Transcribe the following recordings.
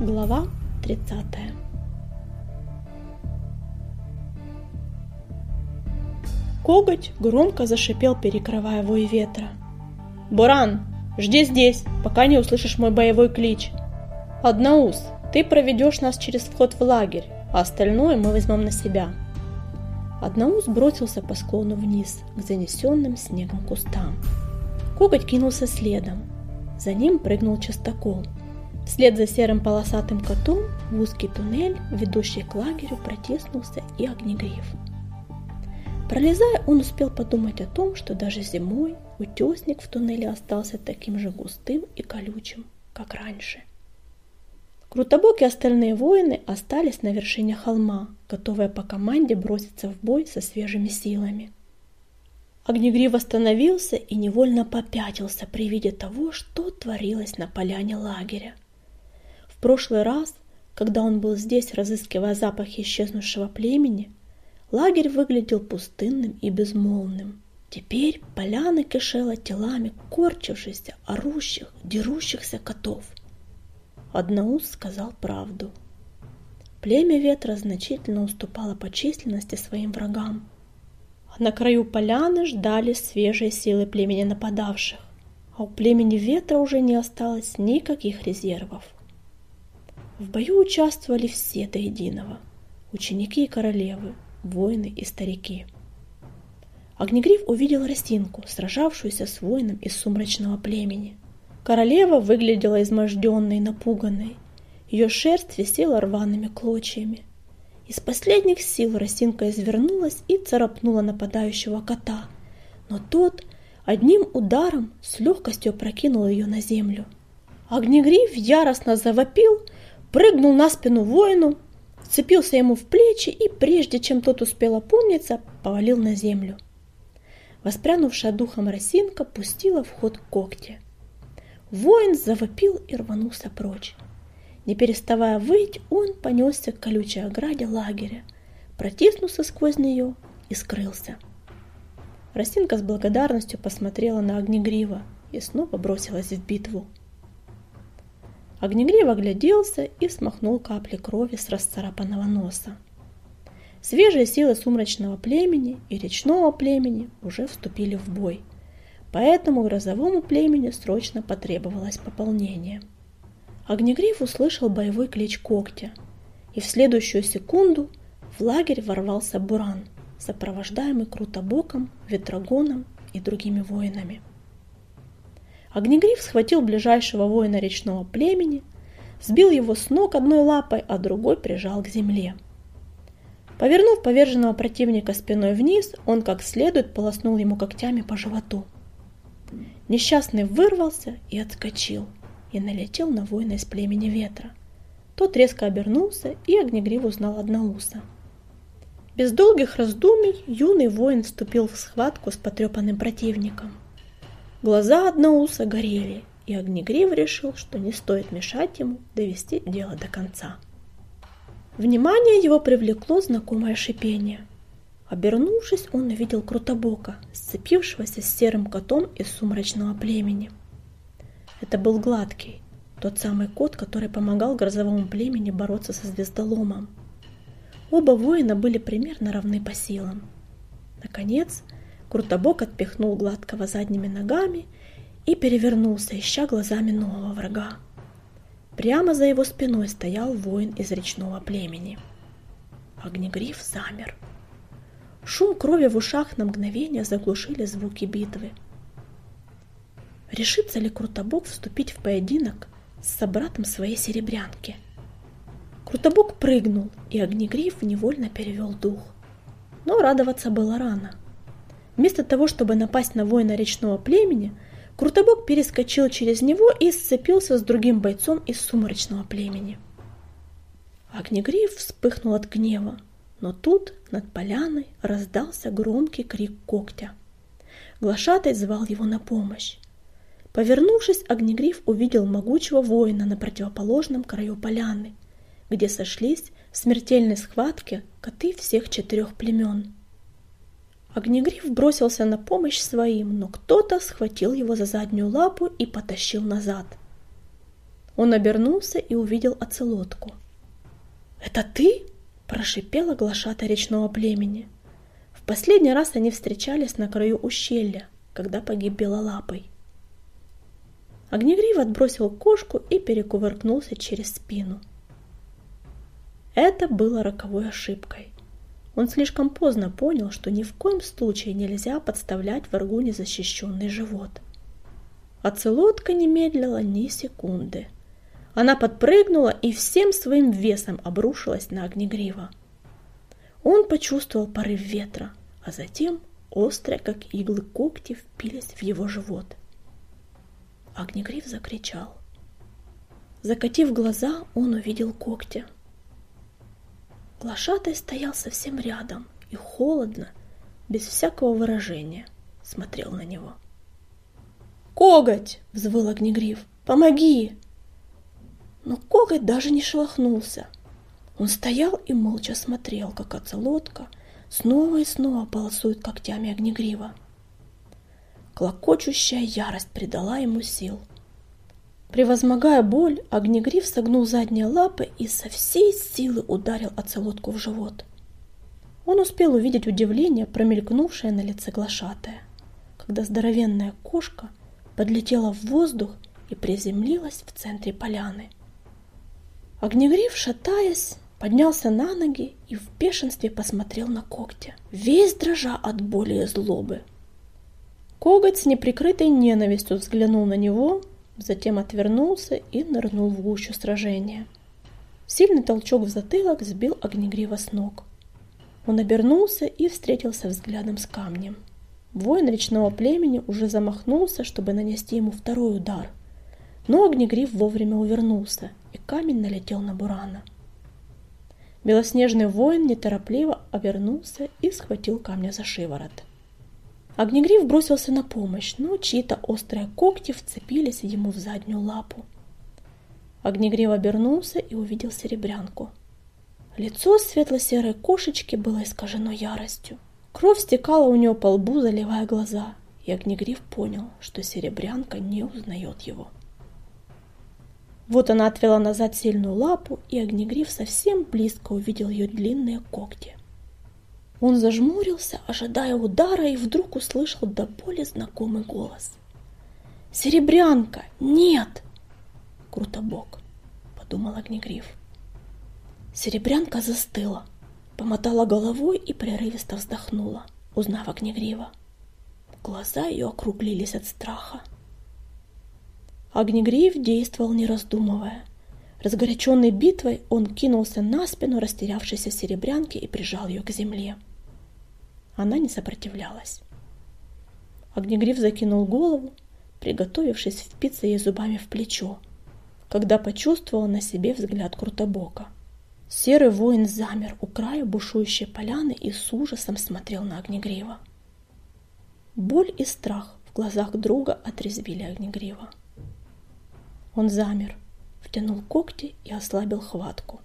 Глава 30 Коготь громко зашипел, перекрывая вой ветра. «Буран, жди здесь, пока не услышишь мой боевой клич. Одноус, ты проведешь нас через вход в лагерь, а остальное мы возьмем на себя». Одноус бросился по склону вниз, к занесенным снегом кустам. Коготь кинулся следом. За ним прыгнул частокол – Вслед за серым полосатым котом в узкий туннель, ведущий к лагерю, протиснулся и огнегриф. Пролезая, он успел подумать о том, что даже зимой утесник в туннеле остался таким же густым и колючим, как раньше. Крутобок и остальные воины остались на вершине холма, готовые по команде броситься в бой со свежими силами. Огнегрив остановился и невольно попятился при виде того, что творилось на поляне лагеря. Прошлый раз, когда он был здесь, разыскивая запахи исчезнувшего племени, лагерь выглядел пустынным и безмолвным. Теперь поляны кишела телами корчившихся, орущих, дерущихся котов. Одноус сказал правду. Племя ветра значительно уступало по численности своим врагам. А на краю поляны ждали свежие силы племени нападавших, а у племени ветра уже не осталось никаких резервов. В бою участвовали все до единого – ученики и королевы, воины и старики. Огнегриф увидел Росинку, сражавшуюся с воином из сумрачного племени. Королева выглядела изможденной напуганной. Ее шерсть висела рваными клочьями. Из последних сил Росинка извернулась и царапнула нападающего кота, но тот одним ударом с легкостью прокинул ее на землю. Огнегриф яростно завопил – прыгнул на спину воину, вцепился ему в плечи и, прежде чем тот успел опомниться, повалил на землю. Воспрянувшая духом росинка пустила в ход когти. Воин завопил и рванулся прочь. Не переставая выть, он понесся к колючей ограде лагеря, протиснулся сквозь нее и скрылся. Росинка с благодарностью посмотрела на огнегрива и снова бросилась в битву. Огнегрив огляделся и смахнул капли крови с расцарапанного носа. Свежие силы сумрачного племени и речного племени уже вступили в бой, поэтому грозовому племени срочно потребовалось пополнение. Огнегриф услышал боевой клич когтя, и в следующую секунду в лагерь ворвался Буран, сопровождаемый Крутобоком, Ветрогоном и другими воинами. Огнегриф схватил ближайшего воина речного племени, сбил его с ног одной лапой, а другой прижал к земле. Повернув поверженного противника спиной вниз, он как следует полоснул ему когтями по животу. Несчастный вырвался и отскочил, и налетел на воина из племени ветра. Тот резко обернулся, и Огнегрив узнал Одноуса. Без долгих раздумий юный воин вступил в схватку с потрепанным противником – Глаза Одноуса горели, и Огнегрив решил, что не стоит мешать ему довести дело до конца. Внимание его привлекло знакомое шипение. Обернувшись, он увидел Крутобока, сцепившегося с серым котом из сумрачного племени. Это был Гладкий, тот самый кот, который помогал грозовому племени бороться со звездоломом. Оба воина были примерно равны по силам. Наконец, Крутобок отпихнул гладкого задними ногами и перевернулся, ища глазами нового врага. Прямо за его спиной стоял воин из речного племени. Огнегриф замер. Шум крови в ушах на мгновение заглушили звуки битвы. Решится ли Крутобок вступить в поединок с собратом своей серебрянки? Крутобок прыгнул, и Огнегриф невольно перевел дух. Но радоваться было рано – Вместо того, чтобы напасть на воина речного племени, Крутобок перескочил через него и сцепился с другим бойцом из сумрачного племени. Огнегриф вспыхнул от гнева, но тут над поляной раздался громкий крик когтя. Глашатай звал его на помощь. Повернувшись, Огнегриф увидел могучего воина на противоположном краю поляны, где сошлись в смертельной схватке коты всех четырех племен. Огнегриф бросился на помощь своим, но кто-то схватил его за заднюю лапу и потащил назад. Он обернулся и увидел оцелотку. «Это ты?» – прошипела глашата речного племени. В последний раз они встречались на краю ущелья, когда погиб белолапой. Огнегрив отбросил кошку и перекувыркнулся через спину. Это было роковой ошибкой. Он слишком поздно понял, что ни в коем случае нельзя подставлять врагу незащищенный живот. Оцелотка не медлила ни секунды. Она подпрыгнула и всем своим весом обрушилась на огнегрива. Он почувствовал порыв ветра, а затем острые, как иглы когти, впились в его живот. Огнегрив закричал. Закатив глаза, он увидел когти – Глашатай стоял совсем рядом и холодно, без всякого выражения, смотрел на него. «Коготь!» — взвыл Огнегриф. «Помоги!» Но коготь даже не шелохнулся. Он стоял и молча смотрел, как оцелотка снова и снова полосует когтями Огнегрива. Клокочущая ярость придала ему сил — Превозмогая боль, огнегриф согнул задние лапы и со всей силы ударил оцелотку в живот. Он успел увидеть удивление, промелькнувшее на лице глашатая, когда здоровенная кошка подлетела в воздух и приземлилась в центре поляны. Огнегриф, шатаясь, поднялся на ноги и в бешенстве посмотрел на когтя, весь дрожа от боли и злобы. Коготь с неприкрытой ненавистью взглянул на него затем отвернулся и нырнул в гущу сражения. Сильный толчок в затылок сбил огнегрива с ног. Он обернулся и встретился взглядом с камнем. Воин речного племени уже замахнулся, чтобы нанести ему второй удар. Но огнегрив вовремя увернулся, и камень налетел на Бурана. Белоснежный воин неторопливо обернулся и схватил камня за шиворот. Огнегриф бросился на помощь, но чьи-то острые когти вцепились ему в заднюю лапу. Огнегриф обернулся и увидел серебрянку. Лицо светло-серой кошечки было искажено яростью. Кровь стекала у нее по лбу, заливая глаза, и Огнегриф понял, что серебрянка не узнает его. Вот она отвела назад сильную лапу, и Огнегриф совсем близко увидел ее длинные когти. Он зажмурился, ожидая удара, и вдруг услышал до боли знакомый голос. «Серебрянка! Нет!» «Крутобок!» — подумал Огнегриф. Серебрянка застыла, помотала головой и прерывисто вздохнула, узнав Огнегрива. Глаза ее округлились от страха. Огнегриф действовал не раздумывая. Разгоряченный битвой, он кинулся на спину растерявшейся серебрянки и прижал ее к земле. Она не сопротивлялась. Огнегриф закинул голову, приготовившись впиться ей зубами в плечо, когда почувствовал на себе взгляд Крутобока. Серый воин замер у края бушующей поляны и с ужасом смотрел на Огнегрива. Боль и страх в глазах друга отрезвили Огнегрива. Он замер, втянул когти и ослабил хватку.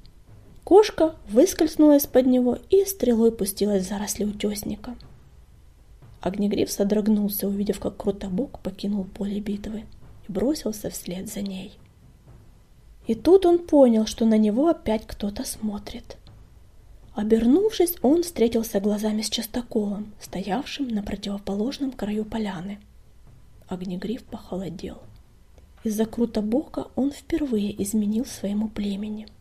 Кошка выскользнула из-под него и стрелой пустилась в заросли утесника. Огнегриф содрогнулся, увидев, как Крутобок покинул поле битвы и бросился вслед за ней. И тут он понял, что на него опять кто-то смотрит. Обернувшись, он встретился глазами с Частоколом, стоявшим на противоположном краю поляны. Огнегриф похолодел. Из-за Крутобока он впервые изменил своему племени –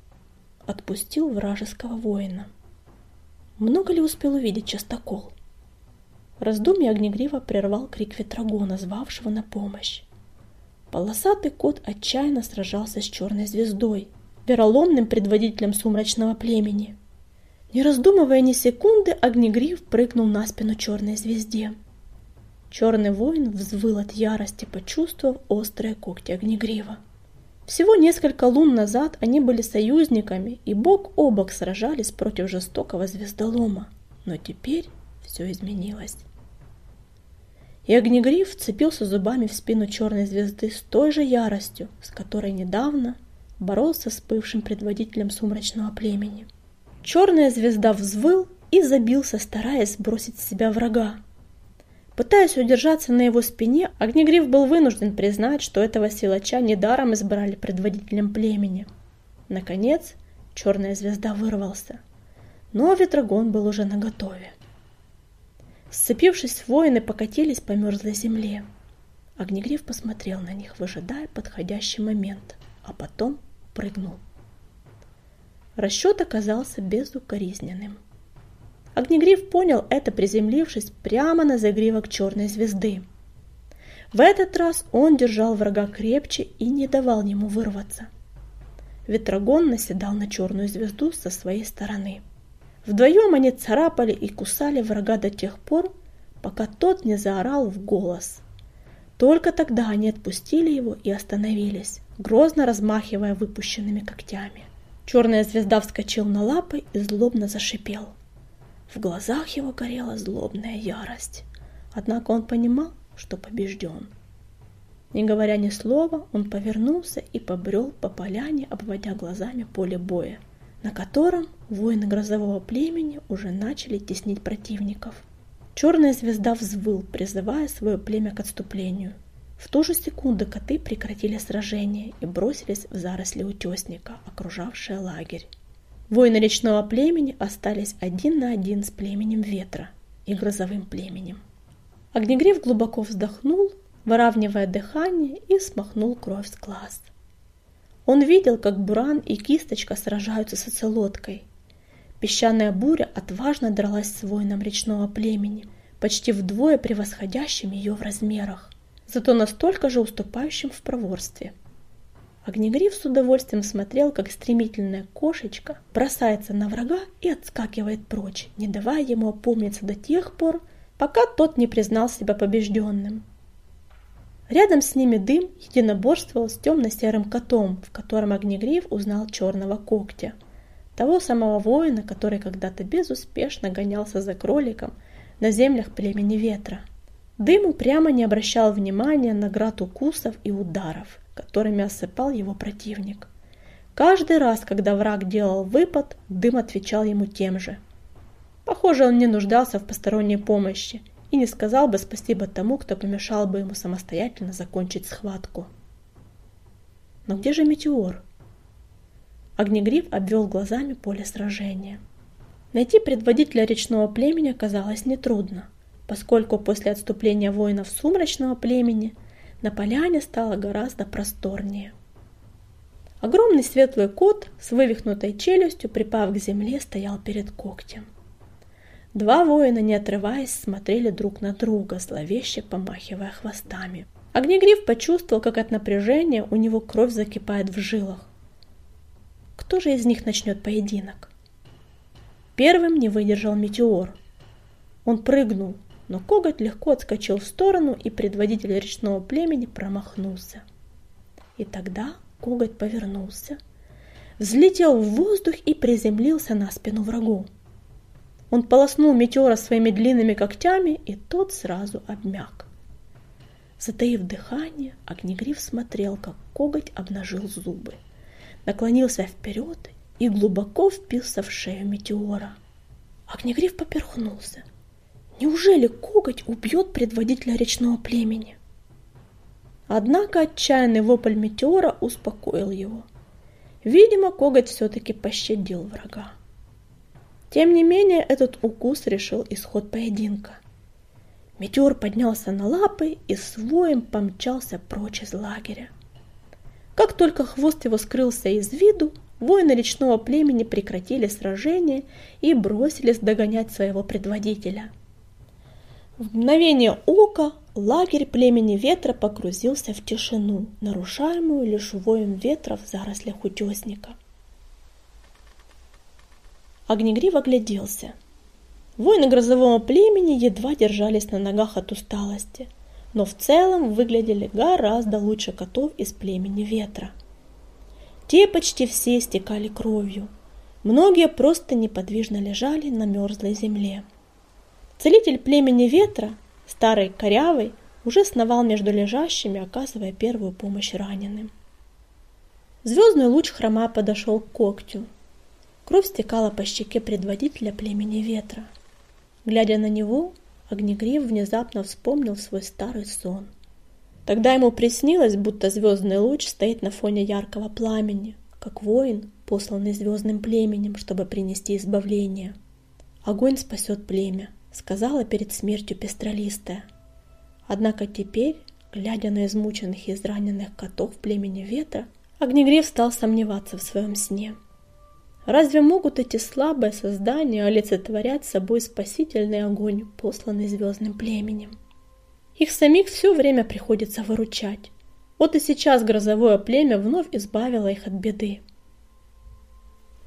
отпустил вражеского воина. Много ли успел увидеть частокол? Раздумье Огнегрива прервал крик Ветрогона, звавшего на помощь. Полосатый кот отчаянно сражался с черной звездой, вероломным предводителем сумрачного племени. Не раздумывая ни секунды, Огнегрив прыгнул на спину черной звезде. Черный воин взвыл от ярости, почувствовав острые когти Огнегрива. Всего несколько лун назад они были союзниками и бок о бок сражались против жестокого звездолома. Но теперь все изменилось. И Огнегриф вцепился зубами в спину черной звезды с той же яростью, с которой недавно боролся с бывшим предводителем сумрачного племени. Черная звезда взвыл и забился, стараясь сбросить с себя врага. Пытаясь удержаться на его спине, Огнегриф был вынужден признать, что этого силача недаром избрали предводителем племени. Наконец, черная звезда вырвался, но Ветрогон был уже наготове. Сцепившись, воины покатились по мерзлой земле. Огнегриф посмотрел на них, выжидая подходящий момент, а потом прыгнул. Расчет оказался безукоризненным. Огнегриф понял это, приземлившись прямо на загривок черной звезды. В этот раз он держал врага крепче и не давал ему вырваться. Ветрогон наседал на черную звезду со своей стороны. Вдвоем они царапали и кусали врага до тех пор, пока тот не заорал в голос. Только тогда они отпустили его и остановились, грозно размахивая выпущенными когтями. Черная звезда вскочил на лапы и злобно зашипел. В глазах его горела злобная ярость. Однако он понимал, что побежден. Не говоря ни слова, он повернулся и побрел по поляне, обводя глазами поле боя, на котором воины грозового племени уже начали теснить противников. Черная звезда взвыл, призывая свое племя к отступлению. В ту же секунду коты прекратили сражение и бросились в заросли утесника, окружавшие лагерь. Воины речного племени остались один на один с племенем ветра и грозовым племенем. Огнегриф глубоко вздохнул, выравнивая дыхание, и смахнул кровь с глаз. Он видел, как Буран и Кисточка сражаются с оцелоткой. Песчаная буря отважно дралась с воином речного племени, почти вдвое превосходящим ее в размерах зато настолько же уступающим в проворстве. Огнегриф с удовольствием смотрел, как стремительная кошечка бросается на врага и отскакивает прочь, не давая ему опомниться до тех пор, пока тот не признал себя побежденным. Рядом с ними дым единоборствовал с темно-серым котом, в котором Огнегриф узнал черного когтя, того самого воина, который когда-то безуспешно гонялся за кроликом на землях племени ветра – Дым упрямо не обращал внимания на град укусов и ударов, которыми осыпал его противник. Каждый раз, когда враг делал выпад, дым отвечал ему тем же. Похоже, он не нуждался в посторонней помощи и не сказал бы спасибо тому, кто помешал бы ему самостоятельно закончить схватку. Но где же метеор? Огнегриф обвел глазами поле сражения. Найти предводителя речного племени оказалось нетрудно поскольку после отступления воинов сумрачного племени на поляне стало гораздо просторнее. Огромный светлый кот с вывихнутой челюстью, припав к земле, стоял перед когтем. Два воина, не отрываясь, смотрели друг на друга, зловеще помахивая хвостами. Огнегриф почувствовал, как от напряжения у него кровь закипает в жилах. Кто же из них начнет поединок? Первым не выдержал метеор. Он прыгнул, но коготь легко отскочил в сторону, и предводитель речного племени промахнулся. И тогда коготь повернулся, взлетел в воздух и приземлился на спину врагу. Он полоснул метеора своими длинными когтями, и тот сразу обмяк. Затаив дыхание, Огнегриф смотрел, как коготь обнажил зубы, наклонился вперед и глубоко впился в шею метеора. Огнегриф поперхнулся. Неужели коготь убьет предводителя речного племени? Однако отчаянный вопль метеора успокоил его. Видимо, коготь все-таки пощадил врага. Тем не менее, этот укус решил исход поединка. Метеор поднялся на лапы и своим помчался прочь из лагеря. Как только хвост его скрылся из виду, воины речного племени прекратили сражение и бросились догонять своего предводителя – в мгновение ока лагерь племени ветра погрузился в тишину, нарушаемую лишь воем ветра в зарослях утесника. Огнегрив огляделся. Воины грозового племени едва держались на ногах от усталости, но в целом выглядели гораздо лучше котов из племени ветра. Те почти все стекали кровью. Многие просто неподвижно лежали на мерзлой земле. Целитель племени ветра, старый корявый, уже сновал между лежащими, оказывая первую помощь раненым. Звездный луч хрома подошел к когтю. Кровь стекала по щеке предводителя племени ветра. Глядя на него, Огнегрив внезапно вспомнил свой старый сон. Тогда ему приснилось, будто звездный луч стоит на фоне яркого пламени, как воин, посланный звездным племенем, чтобы принести избавление. Огонь спасет племя, сказала перед смертью пестролистая. Однако теперь, глядя на измученных и израненных котов племени ветра, Огнегрив стал сомневаться в своем сне. Разве могут эти слабые создания олицетворять собой спасительный огонь, посланный звездным племенем? Их самих все время приходится выручать. Вот и сейчас грозовое племя вновь избавило их от беды.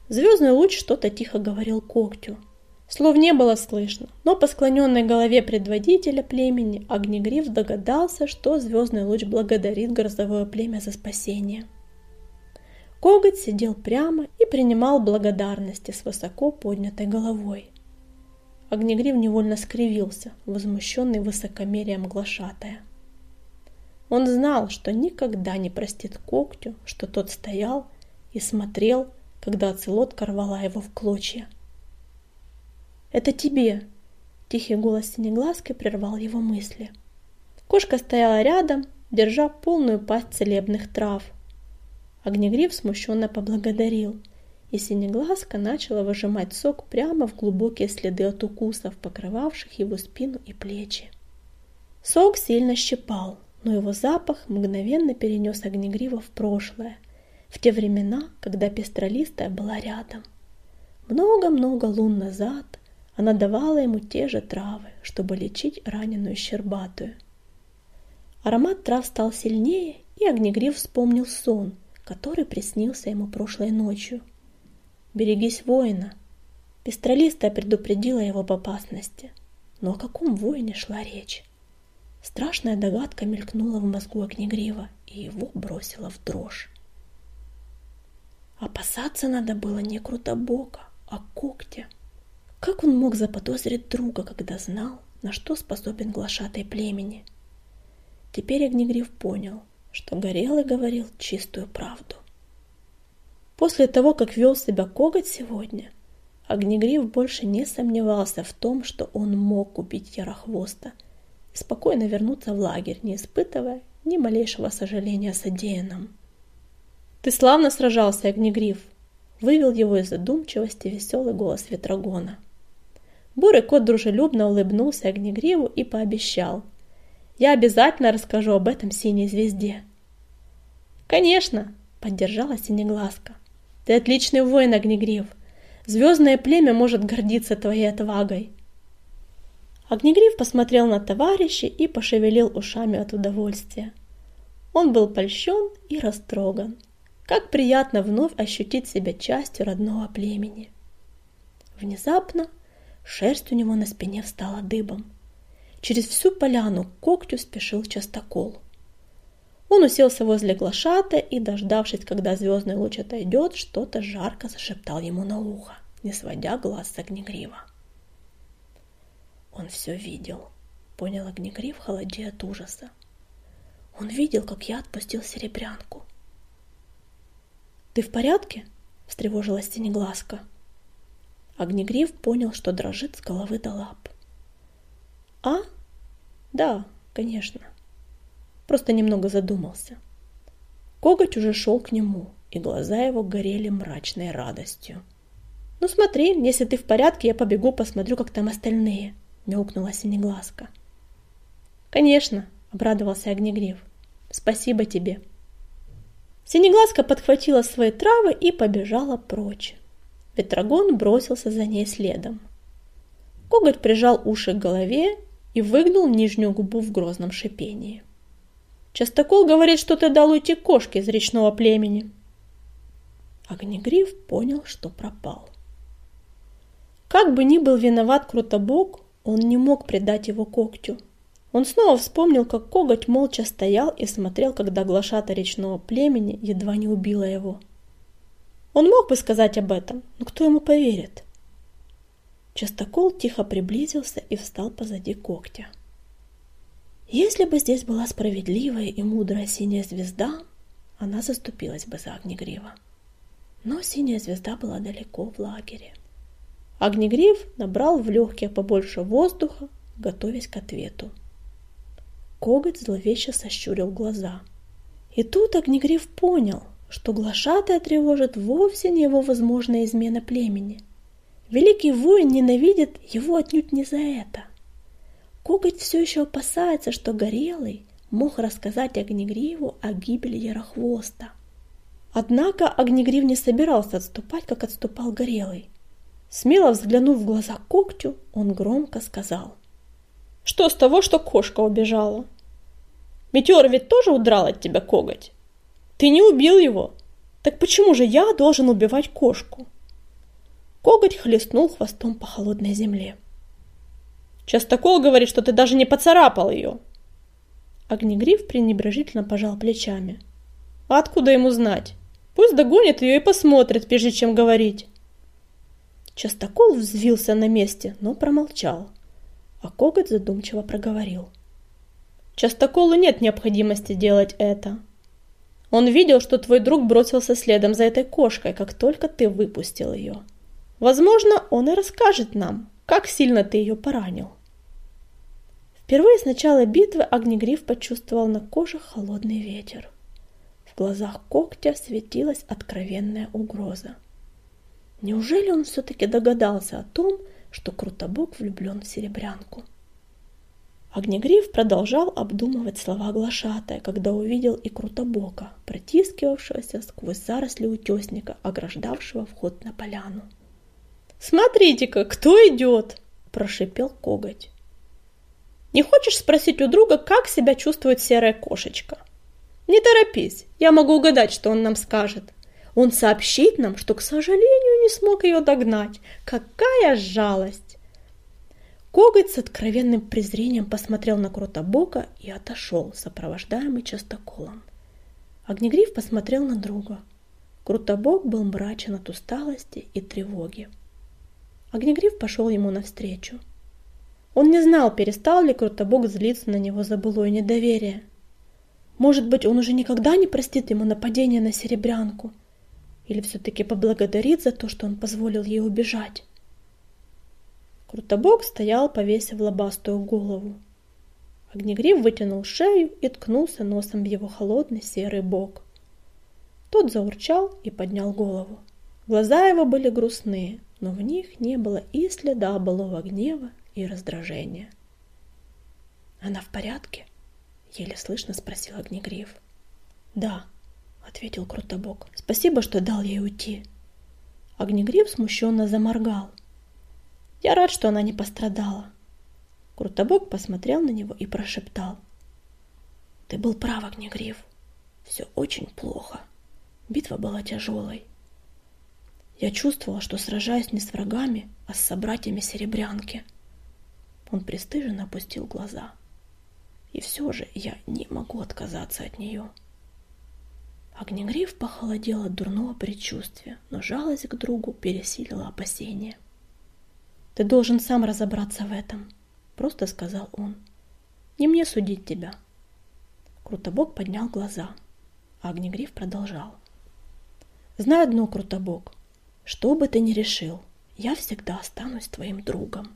Звездный луч что-то тихо говорил когтю, Слов не было слышно, но по склоненной голове предводителя племени Огнегриф догадался, что звездный луч благодарит грозовое племя за спасение. Коготь сидел прямо и принимал благодарности с высоко поднятой головой. Огнегрив невольно скривился, возмущенный высокомерием глашатая. Он знал, что никогда не простит когтю, что тот стоял и смотрел, когда оцелотка рвала его в клочья. Это тебе!» Тихий голос синеглазки прервал его мысли. Кошка стояла рядом, держа полную пасть целебных трав. Огнегриф смущенно поблагодарил, и синеглазка начала выжимать сок прямо в глубокие следы от укусов, покрывавших его спину и плечи. Сок сильно щипал, но его запах мгновенно перенес Огнегрива в прошлое, в те времена, когда пестролистая была рядом. Много-много лун назад она давала ему те же травы, чтобы лечить раненую щербатую. Аромат трав стал сильнее, и Огнегриф вспомнил сон, который приснился ему прошлой ночью. «Берегись воина!» Пестролистая предупредила его об опасности. Но о каком воине шла речь? Страшная догадка мелькнула в мозгу Огнегрива, и его бросила в дрожь. Опасаться надо было не Крутобока, а когтя. Как он мог заподозрить друга, когда знал, на что способен глашатай племени? Теперь Огнегриф понял, что Горелый говорил чистую правду. После того, как вел себя коготь сегодня, Огнегриф больше не сомневался в том, что он мог убить Ярохвоста и спокойно вернуться в лагерь, не испытывая ни малейшего сожаления о содеянном. «Ты славно сражался, Огнегриф!» Вывел его из задумчивости веселый голос Ветрогона. Бурый кот дружелюбно улыбнулся Огнегриву и пообещал. «Я обязательно расскажу об этом синей звезде». «Конечно!» — поддержала Синеглазка. «Ты отличный воин, Огнегрив. Звездное племя может гордиться твоей отвагой». Огнегрив посмотрел на товарища и пошевелил ушами от удовольствия. Он был польщен и растроган. Как приятно вновь ощутить себя частью родного племени. Внезапно Шерсть у него на спине встала дыбом. Через всю поляну к когтю спешил частокол. Он уселся возле глашата и, дождавшись, когда звездный луч отойдет, что-то жарко зашептал ему на ухо, не сводя глаз с огнегрива. Он все видел, понял огнегрив, холодея от ужаса. Он видел, как я отпустил серебрянку. «Ты в порядке?» — встревожилась Синеглазка. Огнегриф понял, что дрожит с головы до лап. «А? Да, конечно». Просто немного задумался. Коготь уже шел к нему, и глаза его горели мрачной радостью. «Ну смотри, если ты в порядке, я побегу, посмотрю, как там остальные», — мяукнула Синеглазка. «Конечно», — обрадовался Огнегриф. «Спасибо тебе». Синеглазка подхватила свои травы и побежала прочь. Петрогон бросился за ней следом. Коготь прижал уши к голове и выгнул нижнюю губу в грозном шипении. Частокол говорит, что ты дал уйти кошке из речного племени. Огнегриф понял, что пропал. Как бы ни был виноват Крутобок, он не мог предать его когтю. Он снова вспомнил, как коготь молча стоял и смотрел, когда глашата речного племени едва не убила его. Он мог бы сказать об этом, но кто ему поверит? Частокол тихо приблизился и встал позади когтя. Если бы здесь была справедливая и мудрая синяя звезда, она заступилась бы за Огнегрива. Но синяя звезда была далеко в лагере. Огнегрив набрал в легкие побольше воздуха, готовясь к ответу. Коготь зловеще сощурил глаза. И тут Огнегриф понял, что глашатая тревожит вовсе не его возможная измена племени. Великий воин ненавидит его отнюдь не за это. Коготь все еще опасается, что Горелый мог рассказать Огнегриву о гибели Ярохвоста. Однако Огнегрив не собирался отступать, как отступал Горелый. Смело взглянув в глаза когтю, он громко сказал. «Что с того, что кошка убежала? Метеор ведь тоже удрал от тебя коготь? Ты не убил его. Так почему же я должен убивать кошку?» Коготь хлестнул хвостом по холодной земле. «Частокол говорит, что ты даже не поцарапал ее!» Огнегриф пренебрежительно пожал плечами. «А откуда ему знать? Пусть догонит ее и посмотрит, прежде чем говорить!» Частокол взвился на месте, но промолчал, а коготь задумчиво проговорил. Частоколу нет необходимости делать это. Он видел, что твой друг бросился следом за этой кошкой, как только ты выпустил ее. Возможно, он и расскажет нам, как сильно ты ее поранил. Впервые с начала битвы Огнегриф почувствовал на коже холодный ветер. В глазах когтя светилась откровенная угроза. Неужели он все-таки догадался о том, что Крутобок влюблен в Серебрянку? Огнегриф продолжал обдумывать слова глашатая, когда увидел и Крутобока, протискивавшегося сквозь заросли утесника, ограждавшего вход на поляну. «Смотрите-ка, кто идет!» – прошипел коготь. «Не хочешь спросить у друга, как себя чувствует серая кошечка?» «Не торопись, я могу угадать, что он нам скажет. Он сообщит нам, что, к сожалению, не смог ее догнать. Какая жалость! Коготь с откровенным презрением посмотрел на Крутобока и отошел, сопровождаемый частоколом. Огнегриф посмотрел на друга. Крутобок был мрачен от усталости и тревоги. Огнегриф пошел ему навстречу. Он не знал, перестал ли Крутобок злиться на него за былое недоверие. Может быть, он уже никогда не простит ему нападение на Серебрянку – или все-таки поблагодарит за то, что он позволил ей убежать? Крутобок стоял, повесив лобастую голову. Огнегрив вытянул шею и ткнулся носом в его холодный серый бок. Тот заурчал и поднял голову. Глаза его были грустные, но в них не было и следа былого гнева и раздражения. «Она в порядке?» — еле слышно спросил Огнегрив. «Да», — ответил Крутобок. «Спасибо, что дал ей уйти». Огнегрив смущенно заморгал. «Я рад, что она не пострадала». Крутобок посмотрел на него и прошептал. «Ты был прав, Огнегрив. Все очень плохо. Битва была тяжелой. Я чувствовала, что сражаюсь не с врагами, а с собратьями Серебрянки». Он пристыженно опустил глаза. «И все же я не могу отказаться от нее». Огнегриф похолодел от дурного предчувствия, но жалость к другу пересилила опасения. «Ты должен сам разобраться в этом», — просто сказал он. «Не мне судить тебя». Крутобок поднял глаза, а Огнегриф продолжал. «Знай одно, Крутобок, что бы ты ни решил, я всегда останусь твоим другом».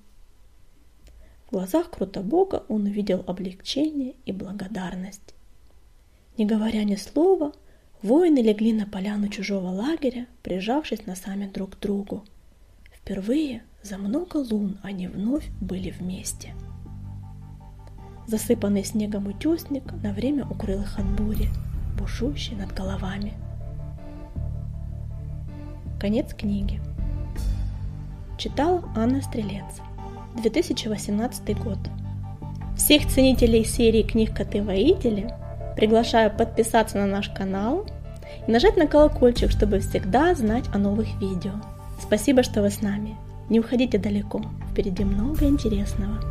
В глазах Крутобога он увидел облегчение и благодарность. Не говоря ни слова, Воины легли на поляну чужого лагеря, прижавшись носами друг к другу. Впервые за много лун они вновь были вместе. Засыпанный снегом утесник на время укрыл их от бури, бушующей над головами. Конец книги. Читала Анна Стрелец. 2018 год. Всех ценителей серии книг «Коты-воители» Приглашаю подписаться на наш канал и нажать на колокольчик, чтобы всегда знать о новых видео. Спасибо, что вы с нами. Не уходите далеко, впереди много интересного.